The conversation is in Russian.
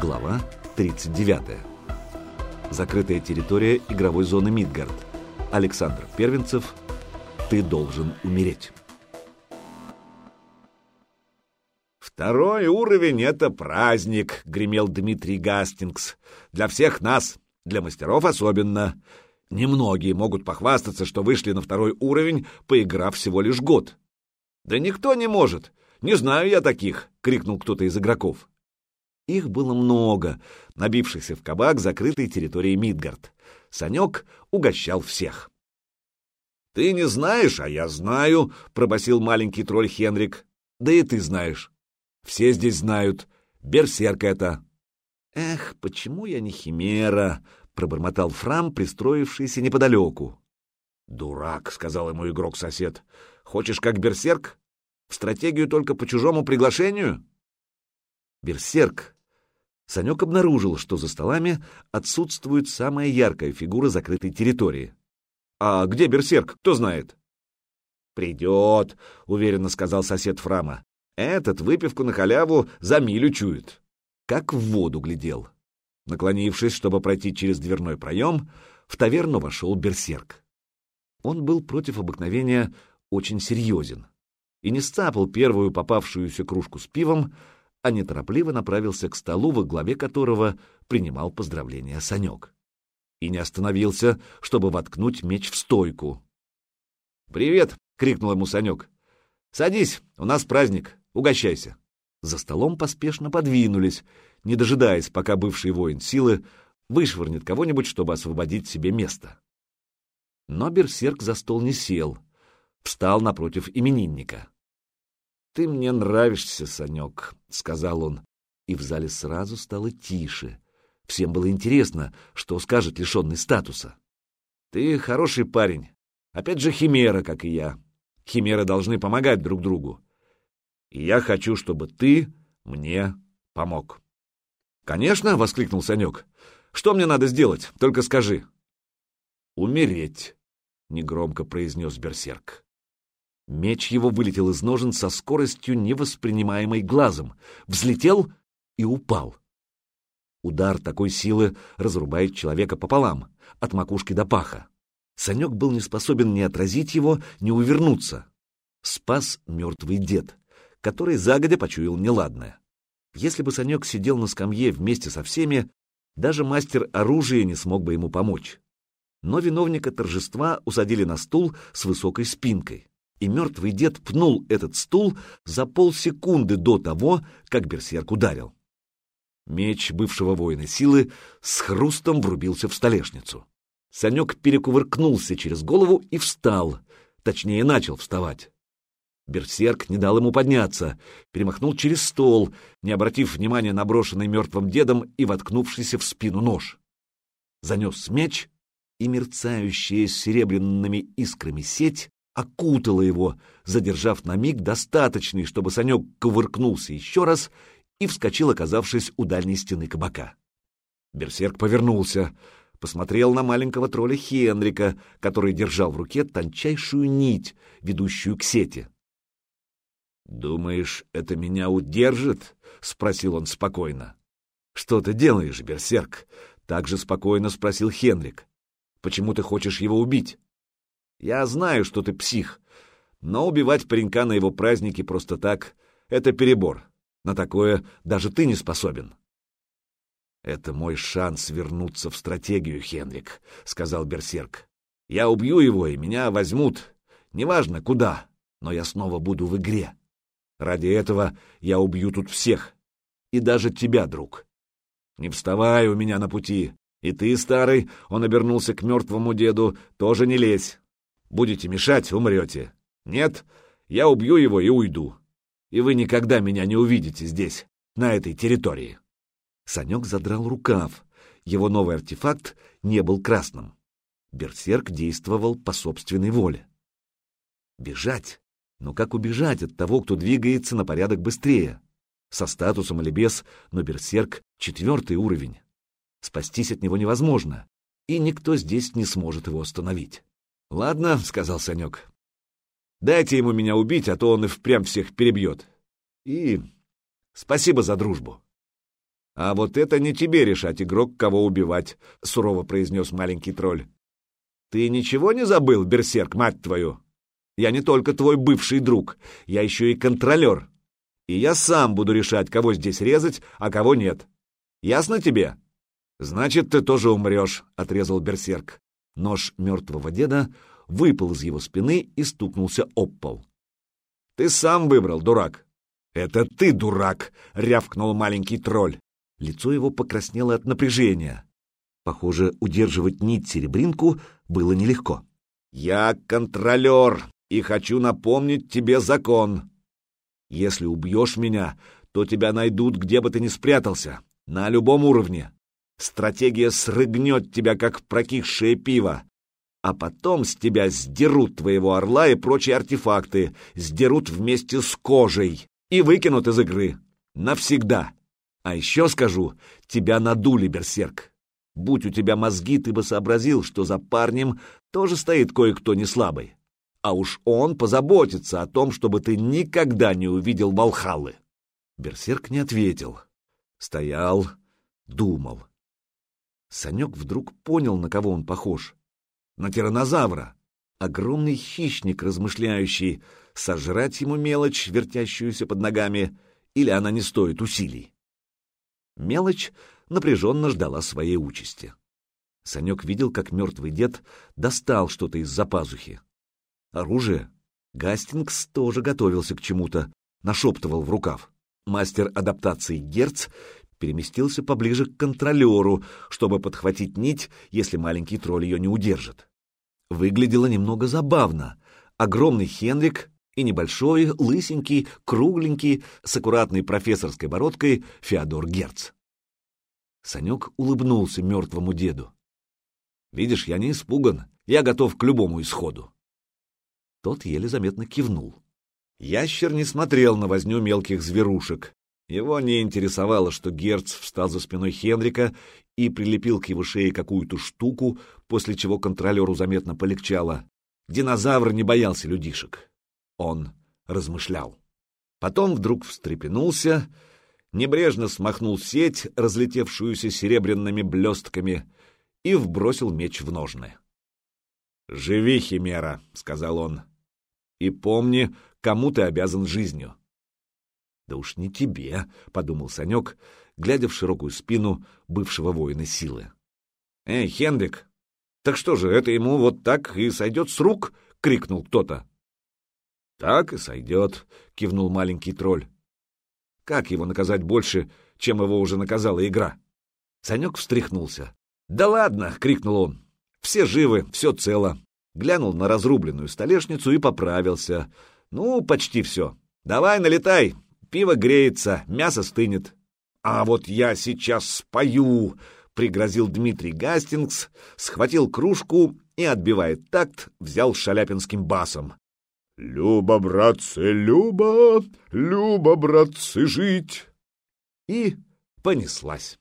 Глава 39. Закрытая территория игровой зоны Мидгард. Александр Первенцев. Ты должен умереть. «Второй уровень — это праздник», — гремел Дмитрий Гастингс. «Для всех нас, для мастеров особенно. Немногие могут похвастаться, что вышли на второй уровень, поиграв всего лишь год». «Да никто не может. Не знаю я таких», — крикнул кто-то из игроков. Их было много, набившихся в кабак закрытой территории Мидгард. Санек угощал всех. «Ты не знаешь, а я знаю», — пробасил маленький тролль Хенрик. «Да и ты знаешь. Все здесь знают. Берсерк это». «Эх, почему я не химера?» — пробормотал Фрам, пристроившийся неподалеку. «Дурак», — сказал ему игрок-сосед. «Хочешь как берсерк? В стратегию только по чужому приглашению?» Берсерк. Санек обнаружил, что за столами отсутствует самая яркая фигура закрытой территории. «А где берсерк, кто знает?» «Придет», — уверенно сказал сосед Фрама. «Этот выпивку на халяву за милю чует». Как в воду глядел. Наклонившись, чтобы пройти через дверной проем, в таверну вошел берсерк. Он был против обыкновения очень серьезен и не стапал первую попавшуюся кружку с пивом, а неторопливо направился к столу, во главе которого принимал поздравления Санек. И не остановился, чтобы воткнуть меч в стойку. «Привет!» — крикнул ему Санек. «Садись, у нас праздник, угощайся!» За столом поспешно подвинулись, не дожидаясь, пока бывший воин силы вышвырнет кого-нибудь, чтобы освободить себе место. Но берсерк за стол не сел, встал напротив именинника. «Ты мне нравишься, Санек», — сказал он, и в зале сразу стало тише. Всем было интересно, что скажет лишенный статуса. «Ты хороший парень. Опять же химера, как и я. Химеры должны помогать друг другу. И я хочу, чтобы ты мне помог». «Конечно!» — воскликнул Санек. «Что мне надо сделать? Только скажи». «Умереть», — негромко произнес Берсерк. Меч его вылетел из ножен со скоростью, невоспринимаемой глазом, взлетел и упал. Удар такой силы разрубает человека пополам, от макушки до паха. Санек был не способен ни отразить его, ни увернуться. Спас мертвый дед, который загодя почуял неладное. Если бы Санек сидел на скамье вместе со всеми, даже мастер оружия не смог бы ему помочь. Но виновника торжества усадили на стул с высокой спинкой и мертвый дед пнул этот стул за полсекунды до того, как берсерк ударил. Меч бывшего воина силы с хрустом врубился в столешницу. Санек перекувыркнулся через голову и встал, точнее, начал вставать. Берсерк не дал ему подняться, перемахнул через стол, не обратив внимания на брошенный мертвым дедом и воткнувшийся в спину нож. Занес меч, и мерцающая серебряными искрами сеть окутала его, задержав на миг достаточный, чтобы Санек ковыркнулся еще раз и вскочил, оказавшись у дальней стены кабака. Берсерк повернулся, посмотрел на маленького тролля Хенрика, который держал в руке тончайшую нить, ведущую к сети. «Думаешь, это меня удержит?» — спросил он спокойно. «Что ты делаешь, Берсерк?» — также спокойно спросил Хенрик. «Почему ты хочешь его убить?» Я знаю, что ты псих, но убивать паренька на его празднике просто так — это перебор. На такое даже ты не способен. «Это мой шанс вернуться в стратегию, Хенрик», — сказал Берсерк. «Я убью его, и меня возьмут. Неважно, куда, но я снова буду в игре. Ради этого я убью тут всех. И даже тебя, друг. Не вставай у меня на пути. И ты, старый, — он обернулся к мертвому деду, — тоже не лезь. Будете мешать — умрете. Нет, я убью его и уйду. И вы никогда меня не увидите здесь, на этой территории. Санек задрал рукав. Его новый артефакт не был красным. Берсерк действовал по собственной воле. Бежать? Но как убежать от того, кто двигается на порядок быстрее? Со статусом или без, но Берсерк — четвертый уровень. Спастись от него невозможно, и никто здесь не сможет его остановить. «Ладно», — сказал Санек. «Дайте ему меня убить, а то он и впрямь всех перебьет. И спасибо за дружбу». «А вот это не тебе решать, игрок, кого убивать», — сурово произнес маленький тролль. «Ты ничего не забыл, берсерк, мать твою? Я не только твой бывший друг, я еще и контролер. И я сам буду решать, кого здесь резать, а кого нет. Ясно тебе?» «Значит, ты тоже умрешь», — отрезал берсерк. Нож мертвого деда выпал из его спины и стукнулся об пол. «Ты сам выбрал, дурак!» «Это ты, дурак!» — рявкнул маленький тролль. Лицо его покраснело от напряжения. Похоже, удерживать нить-серебринку было нелегко. «Я контролер и хочу напомнить тебе закон. Если убьешь меня, то тебя найдут, где бы ты ни спрятался, на любом уровне. Стратегия срыгнет тебя, как прокисшее пиво. А потом с тебя сдерут твоего орла и прочие артефакты, сдерут вместе с кожей и выкинут из игры. Навсегда. А еще скажу, тебя надули, берсерк. Будь у тебя мозги, ты бы сообразил, что за парнем тоже стоит кое-кто не слабый. А уж он позаботится о том, чтобы ты никогда не увидел Волхаллы. Берсерк не ответил. Стоял, думал. Санек вдруг понял, на кого он похож. На тиранозавра. Огромный хищник, размышляющий, сожрать ему мелочь, вертящуюся под ногами, или она не стоит усилий. Мелочь напряженно ждала своей участи. Санек видел, как мертвый дед достал что-то из-за пазухи. Оружие? Гастингс тоже готовился к чему-то, нашептывал в рукав. Мастер адаптации Герц переместился поближе к контролеру, чтобы подхватить нить, если маленький тролль ее не удержит. Выглядело немного забавно. Огромный Хенрик и небольшой, лысенький, кругленький, с аккуратной профессорской бородкой Феодор Герц. Санек улыбнулся мертвому деду. «Видишь, я не испуган, я готов к любому исходу». Тот еле заметно кивнул. Ящер не смотрел на возню мелких зверушек. Его не интересовало, что Герц встал за спиной Хенрика и прилепил к его шее какую-то штуку, после чего контролеру заметно полегчало. Динозавр не боялся людишек. Он размышлял. Потом вдруг встрепенулся, небрежно смахнул сеть, разлетевшуюся серебряными блестками, и вбросил меч в ножны. «Живи, Химера», — сказал он, — «и помни, кому ты обязан жизнью». «Да уж не тебе», — подумал Санек, глядя в широкую спину бывшего воина силы. «Эй, Хендрик, так что же, это ему вот так и сойдет с рук?» — крикнул кто-то. «Так и сойдет», — кивнул маленький тролль. «Как его наказать больше, чем его уже наказала игра?» Санек встряхнулся. «Да ладно!» — крикнул он. «Все живы, все цело». Глянул на разрубленную столешницу и поправился. «Ну, почти все. Давай, налетай. Пиво греется, мясо стынет». «А вот я сейчас спою!» — пригрозил Дмитрий Гастингс, схватил кружку и, отбивая такт, взял шаляпинским басом. «Люба, братцы, Люба, Люба, братцы, жить!» И понеслась.